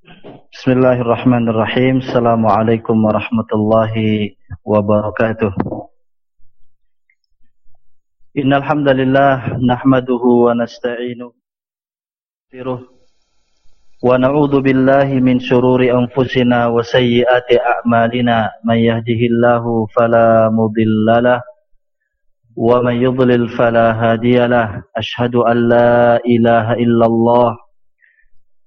Bismillahirrahmanirrahim. Assalamualaikum warahmatullahi wabarakatuh. Innal hamdalillah nahmaduhu wa nasta'inuhu wa na'udzu billahi min shururi anfusina wa sayyiati a'malina may yahdihillahu fala mudhillalah wa may yudlil fala hadiyalah ashhadu an la ilaha illallah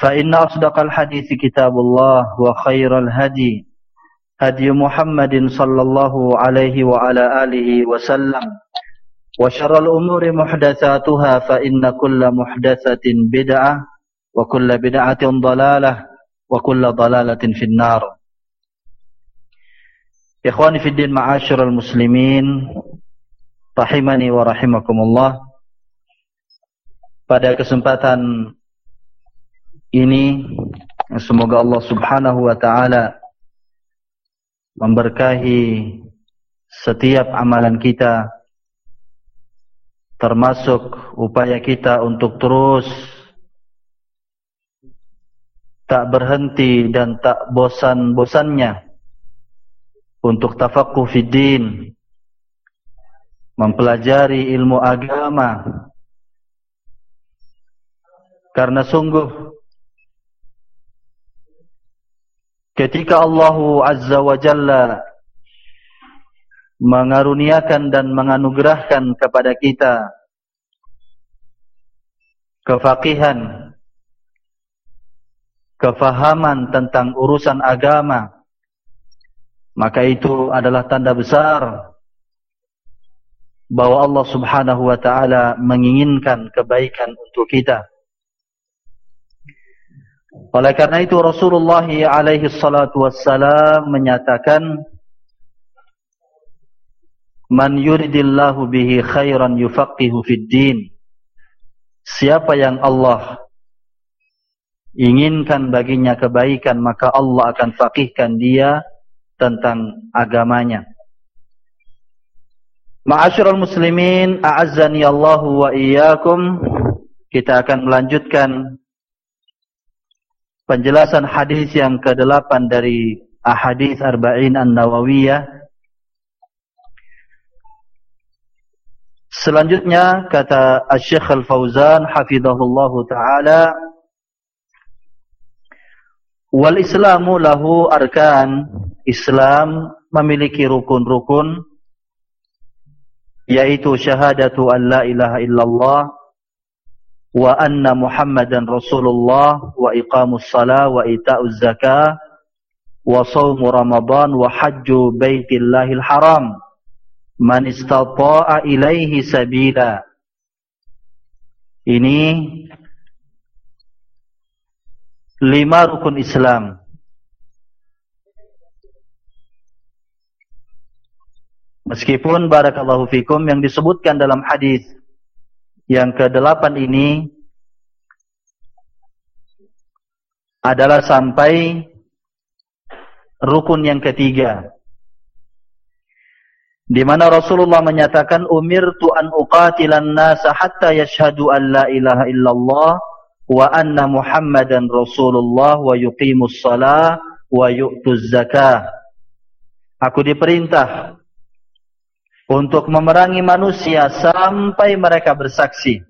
فإن أصدق الحديث كتاب الله وخير الهدي هدي محمد صلى الله عليه وعلى آله وسلم وشر الأمور محدثاتها فإن كل محدثة بدعة وكل بدعة ضلالة وكل ضلالة في النار إخواني في الدين معاشر المسلمين رحمني ورحمكم الله pada kesempatan ini semoga Allah Subhanahu wa taala memberkahi setiap amalan kita termasuk upaya kita untuk terus tak berhenti dan tak bosan-bosannya untuk tafaqquh fid din mempelajari ilmu agama. Karena sungguh ketika Allah Azza wa Jalla mengaruniakan dan menganugerahkan kepada kita kefakihan kefahaman tentang urusan agama maka itu adalah tanda besar bahwa Allah Subhanahu wa taala menginginkan kebaikan untuk kita oleh karena itu Rasulullah alaihi salatu wassalam menyatakan Man yuridillahu bihi khairan yufaqihu fid din. Siapa yang Allah inginkan baginya kebaikan maka Allah akan faqihkan dia tentang agamanya. Ma'asyiral muslimin, a'azzani Allahu wa iyyakum. Kita akan melanjutkan penjelasan hadis yang ke-8 dari Ahadits Arba'in An-Nawawiyah. Selanjutnya kata Asy-Syaikh Al-Fauzan hafizahullahu taala Wal Islamu lahu arkan Islam memiliki rukun-rukun yaitu syahadatu an la ilaha illallah wa anna Muhammadan Rasulullah wa iqamus salah wa ita'uz zakah wa sawmu Ramadan wa hajju baitillahil haram. Man istata'a ilaihi sabila. Ini lima rukun Islam. Meskipun barakallahu fikum yang disebutkan dalam hadis yang ke-8 ini adalah sampai rukun yang ketiga. Di mana Rasulullah menyatakan umirtu an uqatilan nasa hatta yashhadu an la ilaha illallah wa anna Muhammadan Rasulullah wa yuqimus shalah wa yu'tuz zakah. Aku diperintah untuk memerangi manusia sampai mereka bersaksi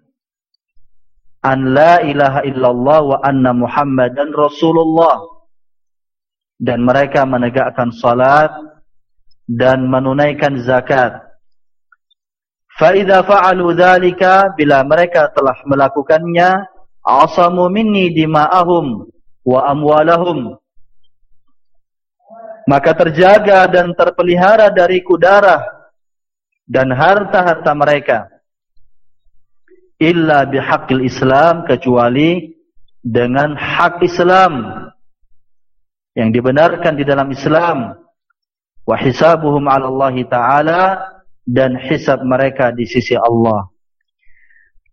an la ilaha illallah wa anna muhammadan rasulullah dan mereka menegakkan salat dan menunaikan zakat. Fa'idha fa'alu dhalika bila mereka telah melakukannya, asamu minni dima'ahum wa amwalahum. Maka terjaga dan terpelihara dari kudarah dan harta-harta mereka. Illa bihaqil Islam kecuali dengan hak Islam yang dibenarkan di dalam Islam. Wa hisabuhum ala Allah Ta'ala dan hisab mereka di sisi Allah.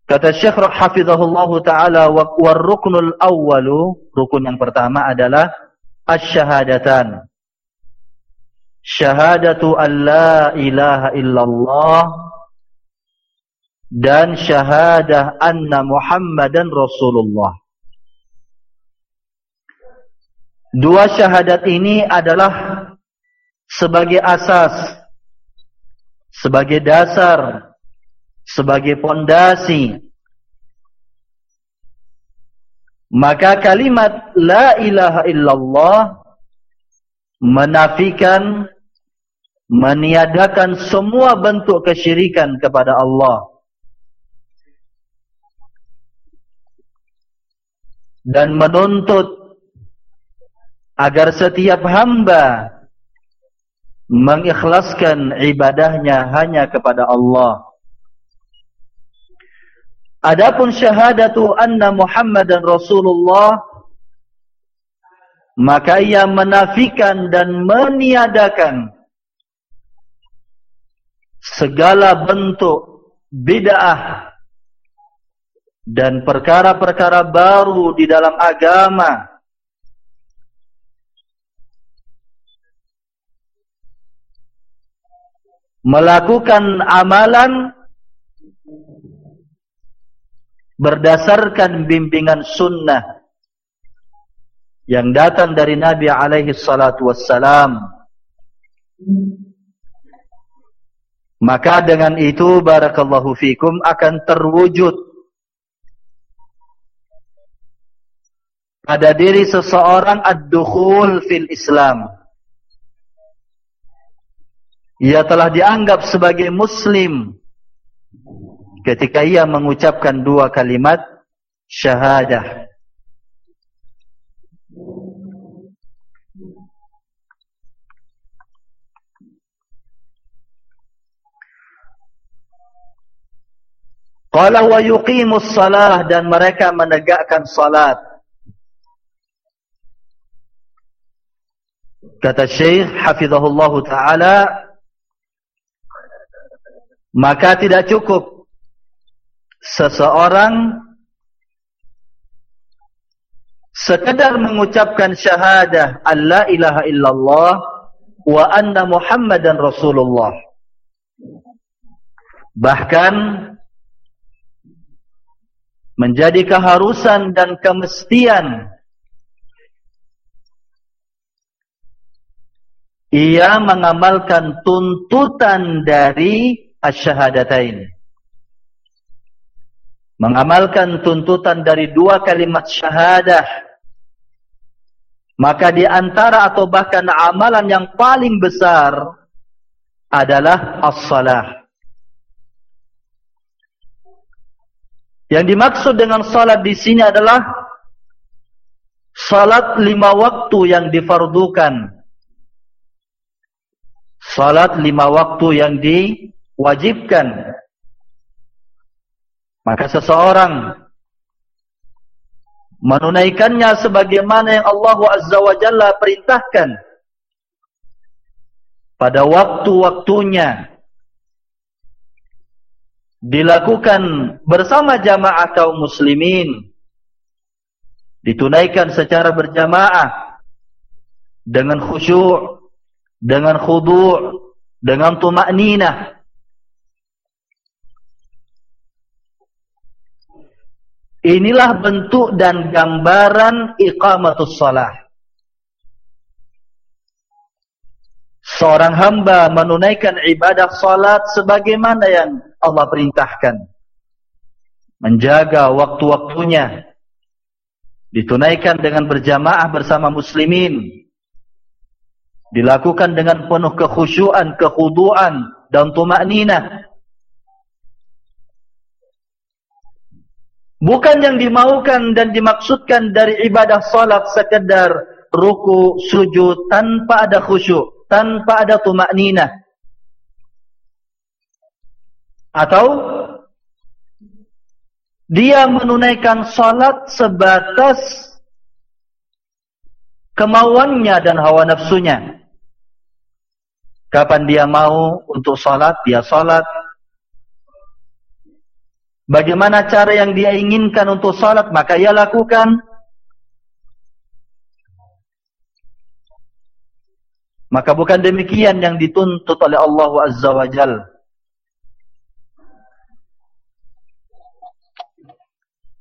Kata Syekh Hafizahullah Ta'ala, war ruknul awwalu, rukun yang pertama adalah asyhadatan. Syahadatu an la ilaha illallah dan syahadah anna Muhammadan Rasulullah. Dua syahadat ini adalah sebagai asas sebagai dasar, sebagai pondasi. Maka kalimat la ilaha illallah menafikan meniadakan semua bentuk kesyirikan kepada Allah. Dan menuntut agar setiap hamba mengikhlaskan ibadahnya hanya kepada Allah. Adapun syahadatu anna Muhammadan Rasulullah maka ia menafikan dan meniadakan segala bentuk bid'ah dan perkara-perkara baru di dalam agama. Melakukan amalan berdasarkan bimbingan sunnah yang datang dari Nabi alaihi salatu wassalam. Maka dengan itu barakallahu fikum akan terwujud pada diri seseorang ad-dukhul fil Islam. Ia telah dianggap sebagai muslim ketika ia mengucapkan dua kalimat syahadah Qala wa yuqimus salah dan mereka menegakkan salat. Kata Syekh hafizahullah taala maka tidak cukup seseorang sekedar mengucapkan syahadah Allah ilaha illallah wa anna muhammadan rasulullah. Bahkan menjadi keharusan dan kemestian ia mengamalkan tuntutan dari asyhadatain. Mengamalkan tuntutan dari dua kalimat syahadah. Maka di antara atau bahkan amalan yang paling besar adalah as-salah. Yang dimaksud dengan salat di sini adalah salat lima waktu yang difardukan. Salat lima waktu yang di wajibkan maka seseorang menunaikannya sebagaimana yang Allah Azza wa Jalla perintahkan. Pada waktu-waktunya dilakukan bersama jamaah kaum muslimin ditunaikan secara berjamaah dengan khusyuk dengan khudu' dengan tumakninah Inilah bentuk dan gambaran iqamatus salah. Seorang hamba menunaikan ibadah salat sebagaimana yang Allah perintahkan. Menjaga waktu-waktunya. Ditunaikan dengan berjamaah bersama muslimin. dilakukan dengan penuh kekhusyuan, kekhuduan dan tumakninah. Bukan yang dimaukan dan dimaksudkan dari ibadah salat sekedar ruku, sujud tanpa ada khusyuk, tanpa ada tumakninah. Atau dia menunaikan salat sebatas kemauannya dan hawa nafsunya. Kapan dia mau untuk salat, dia salat. Bagaimana cara yang dia inginkan untuk salat, maka ia lakukan. Maka bukan demikian yang dituntut oleh Allah Azza wa Jal.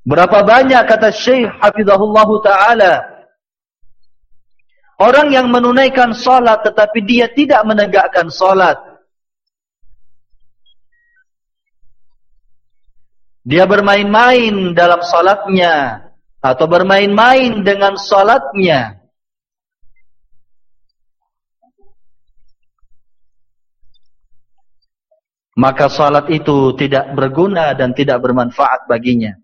Berapa banyak kata Syekh Hafizahullah Ta'ala. Orang yang menunaikan salat tetapi dia tidak menegakkan salat. Dia bermain-main dalam salatnya atau bermain-main dengan salatnya. Maka salat itu tidak berguna dan tidak bermanfaat baginya.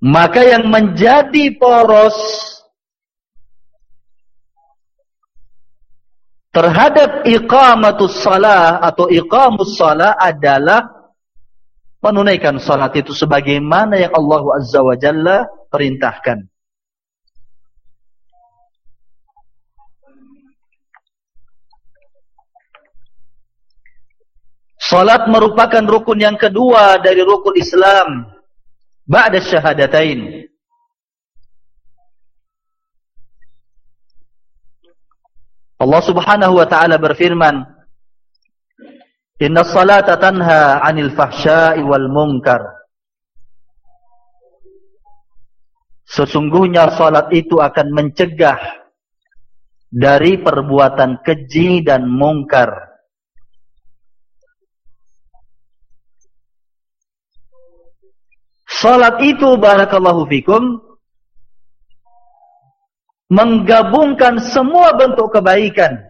Maka yang menjadi poros terhadap iqamatus salah atau iqamus salah adalah menunaikan salat itu sebagaimana yang Allah Azza wa Jalla perintahkan. Salat merupakan rukun yang kedua dari rukun Islam. Ba'da syahadatain. Allah Subhanahu wa taala berfirman Inna salata tanha 'anil fahsya'i wal munkar Sesungguhnya salat itu akan mencegah dari perbuatan keji dan mungkar Salat itu barakallahu fikum menggabungkan semua bentuk kebaikan.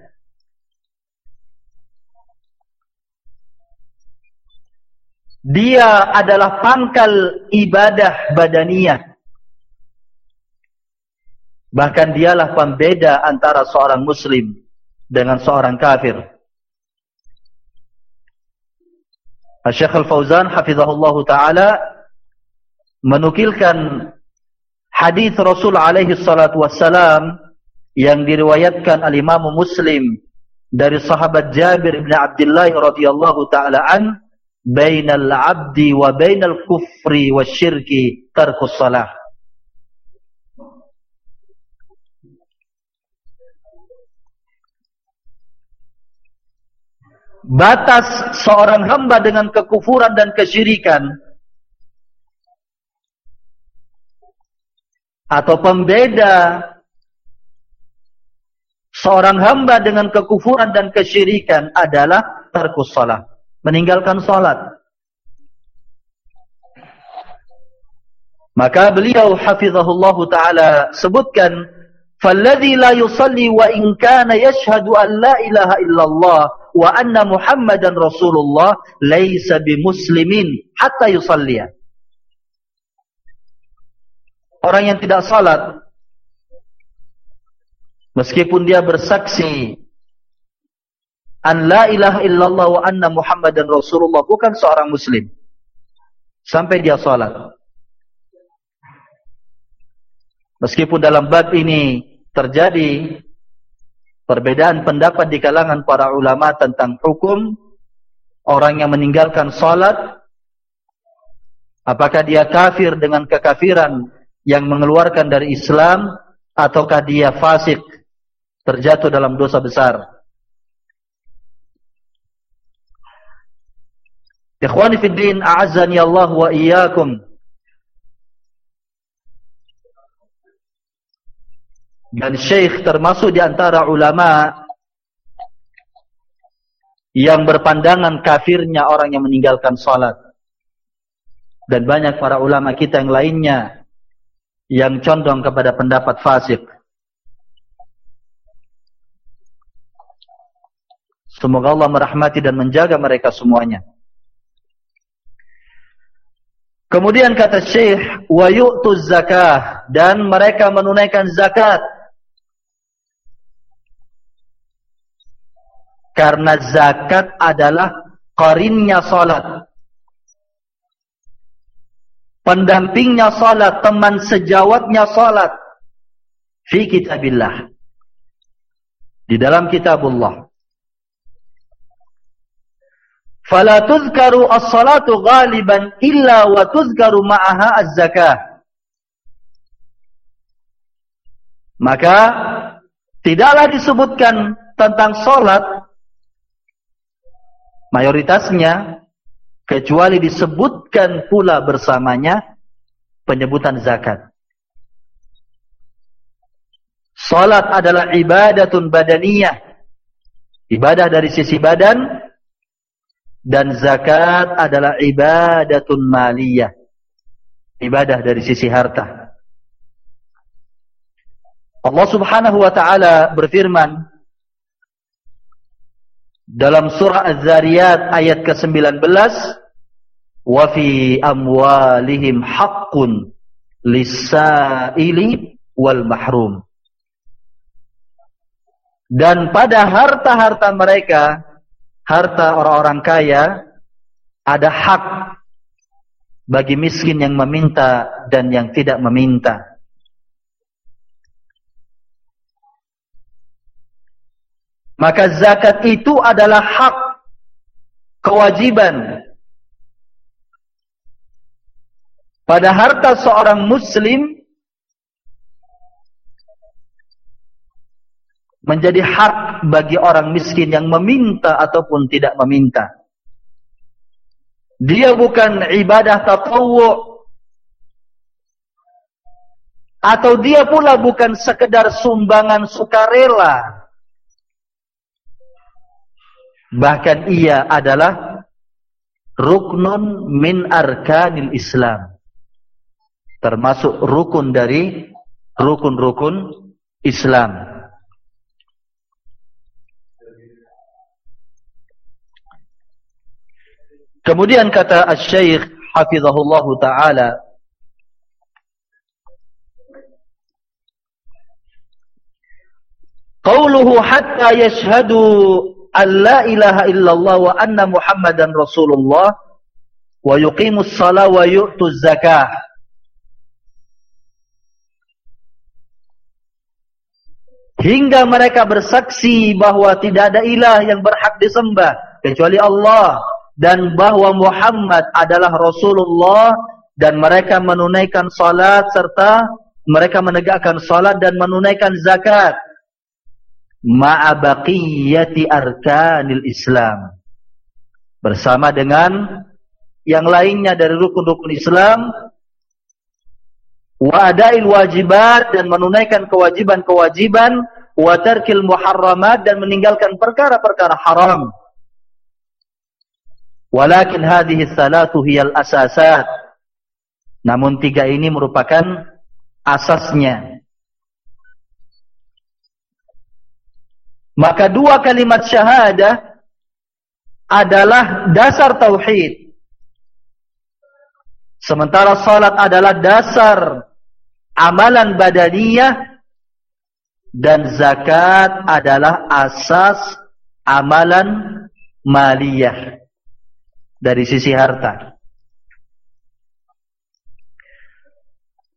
Dia adalah pangkal ibadah badaniyah. Bahkan dialah pembeda antara seorang muslim dengan seorang kafir. Syekh Al-Fauzan hafizahullah taala menukilkan hadis Rasul alaihi salatu wassalam yang diriwayatkan al Imam Muslim dari sahabat Jabir bin Abdullah radhiyallahu taala an bainal abdi wa bainal kufri wasyirki tarkus salah. Batas seorang hamba dengan kekufuran dan kesyirikan atau pembeda seorang hamba dengan kekufuran dan kesyirikan adalah tarkus salat, meninggalkan salat. Maka beliau hafizahullah taala sebutkan falladhi la yusalli wa in kana yashhadu an la ilaha illallah wa anna muhammadan rasulullah laysa bimuslimin hatta yusalliya orang yang tidak salat meskipun dia bersaksi an la ilaha illallah wa anna muhammadan rasulullah bukan seorang muslim sampai dia salat. Meskipun dalam bab ini terjadi perbedaan pendapat di kalangan para ulama tentang hukum orang yang meninggalkan salat apakah dia kafir dengan kekafiran yang mengeluarkan dari Islam ataukah dia fasik terjatuh dalam dosa besar? Ikhwani fi din a'azzani Allah wa iyyakum. Dan syekh termasuk di antara ulama yang berpandangan kafirnya orang yang meninggalkan salat. Dan banyak para ulama kita yang lainnya yang condong kepada pendapat fasik. Semoga Allah merahmati dan menjaga mereka semuanya. Kemudian kata Syekh, wa yu'tuz zakah dan mereka menunaikan zakat. Karena zakat adalah qarinnya salat. Pendampingnya salat, teman sejawatnya salat fi kitabillah. Di dalam kitabullah. Fala tuzkaru as-salatu ghaliban illa wa tuzkaru ma'aha az-zakah. Maka tidaklah disebutkan tentang salat mayoritasnya kecuali disebutkan pula bersamanya penyebutan zakat. Salat adalah ibadatun badaniyah. Ibadah dari sisi badan dan zakat adalah ibadatun maliyah ibadah dari sisi harta Allah subhanahu wa ta'ala berfirman dalam surah Az-Zariyat ayat ke-19 wa fi amwalihim haqqun lis-sa'ili wal mahrum dan pada harta-harta mereka harta orang-orang kaya ada hak bagi miskin yang meminta dan yang tidak meminta. Maka zakat itu adalah hak kewajiban pada harta seorang muslim menjadi hak bagi orang miskin yang meminta ataupun tidak meminta. Dia bukan ibadah tatawu atau dia pula bukan sekedar sumbangan sukarela. Bahkan ia adalah ruknun min arkanil Islam. Termasuk rukun dari rukun-rukun Islam. Kemudian kata Al-Syeikh Hafizahullah Ta'ala Qawluhu hatta yashhadu an la ilaha illallah wa anna muhammadan rasulullah wa yuqimus salah wa yu'tuz zakah. Hingga mereka bersaksi bahawa tidak ada ilah yang berhak disembah kecuali Allah dan bahwa Muhammad adalah Rasulullah dan mereka menunaikan salat serta mereka menegakkan salat dan menunaikan zakat ma'a baqiyati arkanil Islam bersama dengan yang lainnya dari rukun-rukun Islam wa adail wajibat dan menunaikan kewajiban-kewajiban wa tarkil muharramat dan meninggalkan perkara-perkara haram Walakin hadhihi salatu hiyal asasat. Namun tiga ini merupakan asasnya. Maka dua kalimat syahadah adalah dasar tauhid. Sementara salat adalah dasar amalan badaniyah dan zakat adalah asas amalan maliyah dari sisi harta.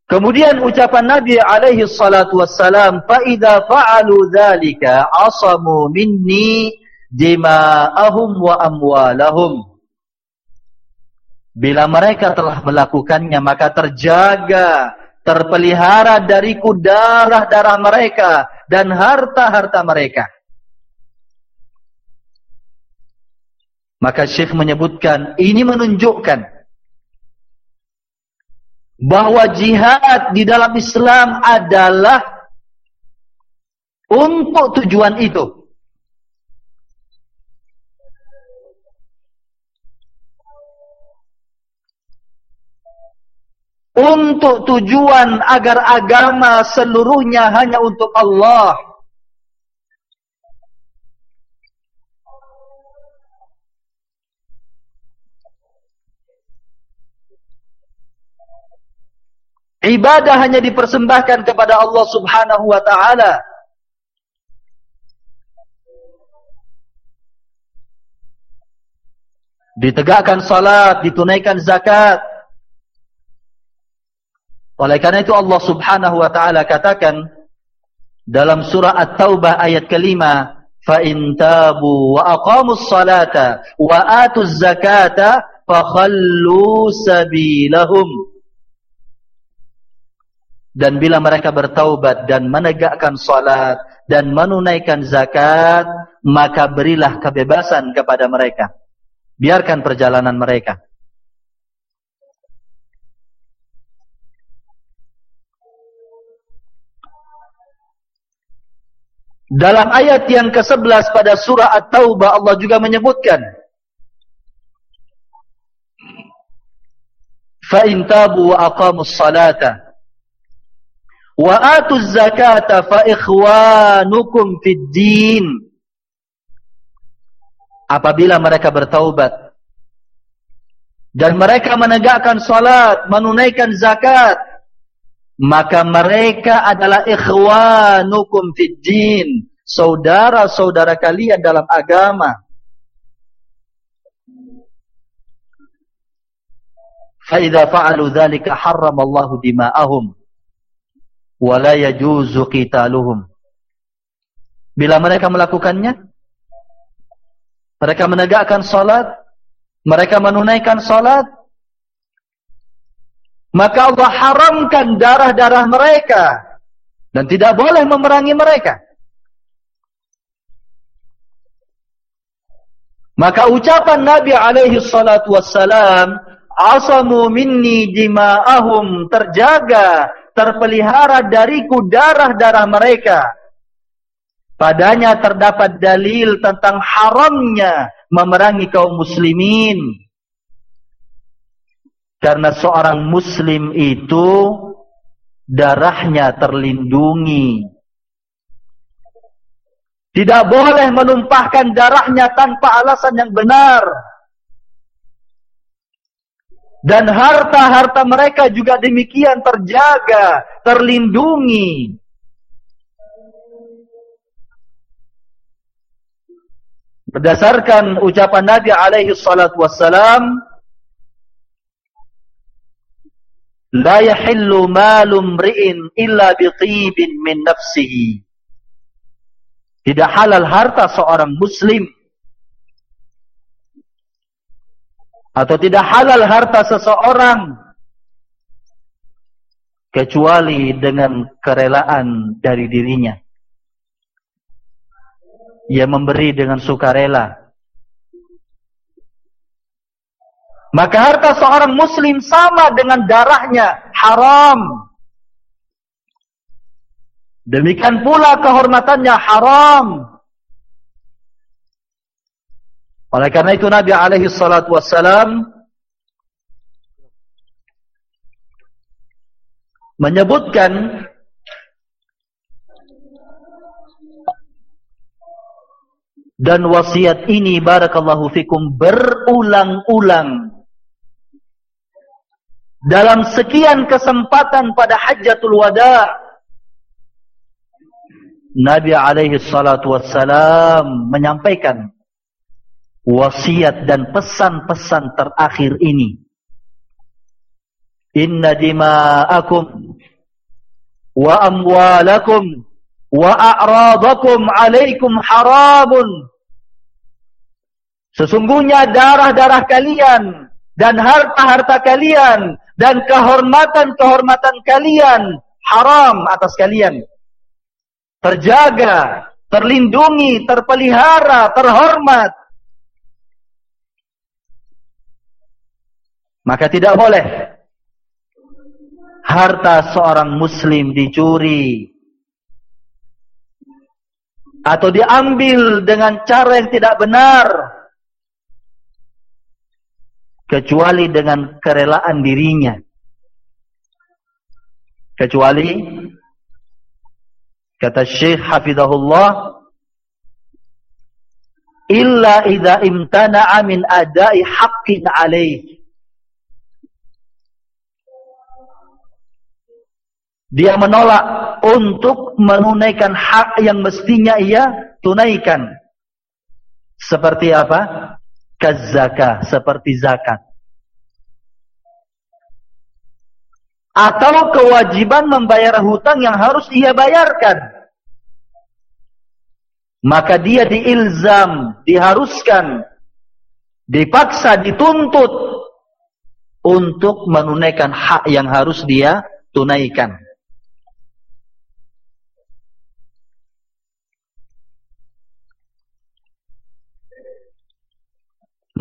Kemudian ucapan Nabi alaihi salatu wassalam, "Fa idza fa'alu dzalika 'asamu minni dima'ahum wa amwalahum." Bila mereka telah melakukannya maka terjaga, terpelihara dariku darah-darah mereka dan harta-harta mereka. Maka Syekh menyebutkan ini menunjukkan bahwa jihad di dalam Islam adalah untuk tujuan itu. untuk tujuan agar agama seluruhnya hanya untuk Allah. Ibadah hanya dipersembahkan kepada Allah subhanahu wa ta'ala. Ditegakkan salat, ditunaikan zakat. Oleh karena itu Allah subhanahu wa ta'ala katakan dalam surah At-Taubah ayat kelima, فَإِنْ تَابُوا وَأَقَامُوا الصَّلَاةَ وَآتُوا الزَّكَاةَ فَخَلُّوا سَبِيلَهُمْ dan bila mereka bertaubat dan menegakkan salat dan menunaikan zakat, maka berilah kebebasan kepada mereka. Biarkan perjalanan mereka. Dalam ayat yang ke-11 pada surah At-Taubah Allah juga menyebutkan Fa in tabu wa aqamus salata wa atuz zakata fa ikhwanukum fid din. Apabila mereka bertaubat dan mereka menegakkan salat, menunaikan zakat, maka mereka adalah ikhwanukum fid din saudara-saudara kalian dalam agama. Fa idza fa'alu dzalika harramallahu dima'ahum wa la yajuzu qitaluhum bila mereka melakukannya mereka menegakkan salat mereka menunaikan salat maka Allah haramkan darah-darah mereka dan tidak boleh memerangi mereka. Maka ucapan Nabi alaihi salatu wassalam, "Asamu minni dima'ahum" terjaga, terpelihara dariku darah-darah mereka. Padanya terdapat dalil tentang haramnya memerangi kaum muslimin. Karena seorang muslim itu darahnya terlindungi. Tidak boleh menumpahkan darahnya tanpa alasan yang benar. Dan harta-harta mereka juga demikian terjaga, terlindungi. Berdasarkan ucapan Nabi alaihi salatu wassalam, La yahillu malum ri'in illa bitibin min nafsihi. Tidak halal harta seorang muslim. Atau tidak halal harta seseorang. Kecuali dengan kerelaan dari dirinya. Ia memberi dengan sukarela. Maka harta seorang muslim sama dengan darahnya haram. Demikian pula kehormatannya haram. Oleh karena itu Nabi alaihi salatu wassalam menyebutkan dan wasiat ini barakallahu fikum berulang-ulang. Dalam sekian kesempatan pada hajjatul wada Nabi alaihi salatu wassalam menyampaikan wasiat dan pesan-pesan terakhir ini Inna dima'akum wa amwalakum wa a'radakum alaikum haramun Sesungguhnya darah-darah kalian dan harta-harta kalian dan kehormatan-kehormatan kalian haram atas kalian. Terjaga, terlindungi, terpelihara, terhormat. Maka tidak boleh harta seorang muslim dicuri atau diambil dengan cara yang tidak benar kecuali dengan kerelaan dirinya. Kecuali kata Syekh Hafizahullah illa idza imtana'a min ada'i haqqin 'alayhi dia menolak untuk menunaikan hak yang mestinya ia tunaikan. Seperti apa? Kazzaka seperti zakat. Atau kewajiban membayar hutang yang harus ia bayarkan. Maka dia diilzam, diharuskan, dipaksa, dituntut untuk menunaikan hak yang harus dia tunaikan.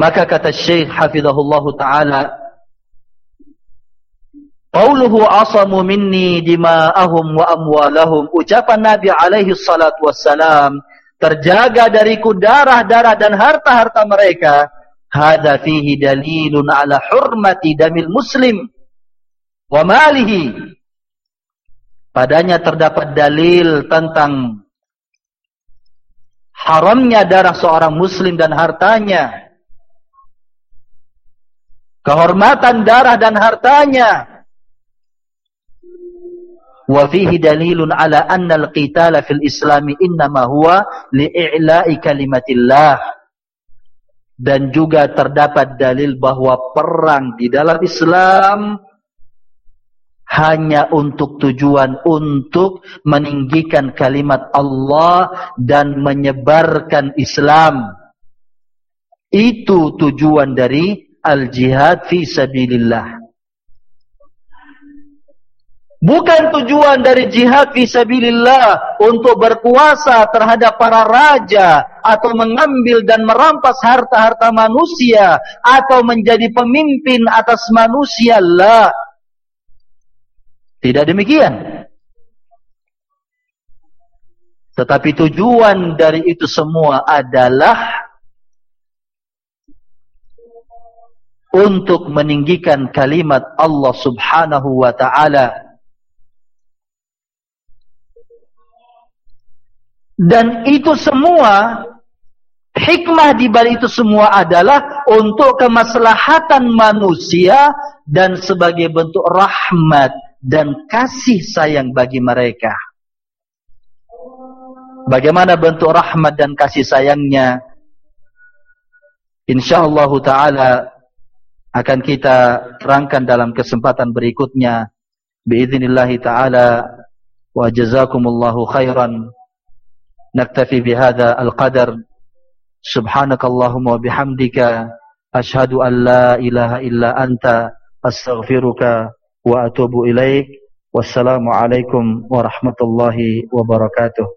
Maka kata Syekh Hafizahullah Ta'ala Qauluhu asamu minni dima'ahum wa amwalahum. Ucapan Nabi alaihi salatu wassalam terjaga dariku darah-darah dan harta-harta mereka. Hadza fihi dalilun ala hurmati damil muslim wa malihi. Padanya terdapat dalil tentang haramnya darah seorang muslim dan hartanya kehormatan darah dan hartanya. Wa fihi dalilun ala anna al-qitala fil islam innama huwa li'i'la'i kalimatillah. Dan juga terdapat dalil bahwa perang di dalam Islam hanya untuk tujuan untuk meninggikan kalimat Allah dan menyebarkan Islam. Itu tujuan dari al-jihad fi sabilillah Bukan tujuan dari jihad fisabilillah untuk berkuasa terhadap para raja atau mengambil dan merampas harta-harta manusia atau menjadi pemimpin atas manusia lah. Tidak demikian. Tetapi tujuan dari itu semua adalah untuk meninggikan kalimat Allah Subhanahu wa taala Dan itu semua hikmah di balik itu semua adalah untuk kemaslahatan manusia dan sebagai bentuk rahmat dan kasih sayang bagi mereka. Bagaimana bentuk rahmat dan kasih sayangnya? Insyaallah taala akan kita terangkan dalam kesempatan berikutnya. Biiznillah taala wa jazakumullahu khairan. نكتفي بهذا القدر سبحانك اللهم وبحمدك أشهد أن لا إله إلا أنت أستغفرك وأتوب إليك والسلام عليكم ورحمة الله وبركاته